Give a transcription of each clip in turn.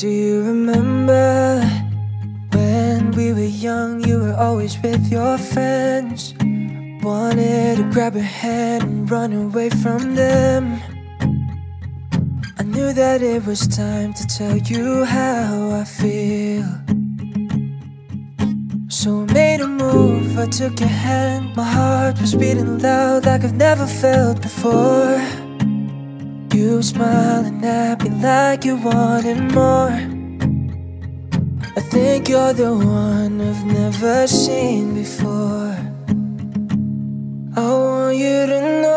Do you remember when we were young? You were always with your friends. Wanted to grab your hand and run away from them. I knew that it was time to tell you how I feel. So I made a move, I took your hand. My heart was beating loud like I've never felt before. You smiling at me like you wanted more. I think you're the one I've never seen before. I want you to know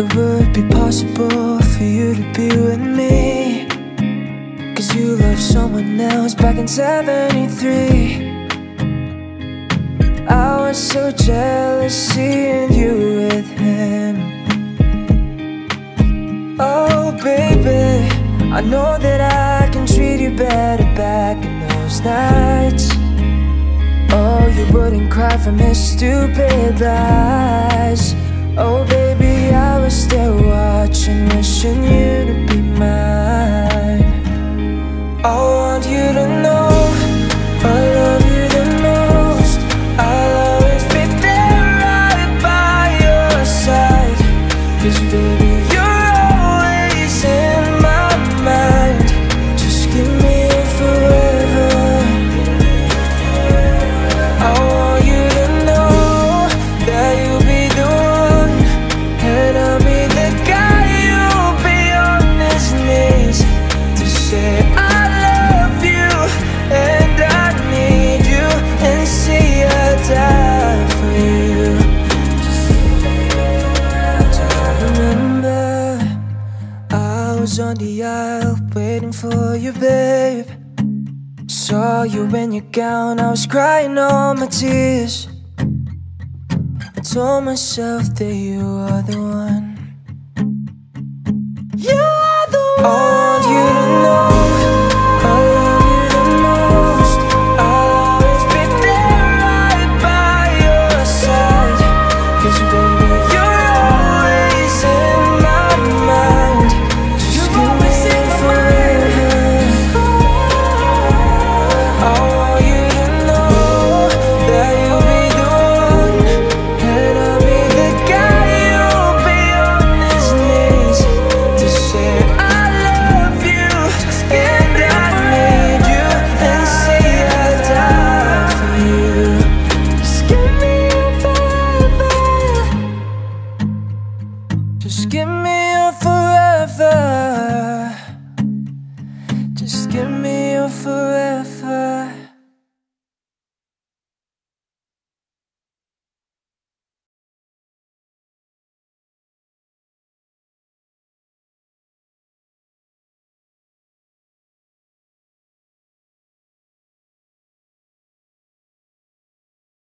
it would be possible for you to be with me. Cause you loved someone else back in 73. I was so jealous seeing you with him. Oh, baby, I know that I can treat you better back in those nights. Oh, you wouldn't cry from his stupid lies. Oh, baby, you, babe. Saw you in your gown, I was crying all my tears. I told myself that you are the one.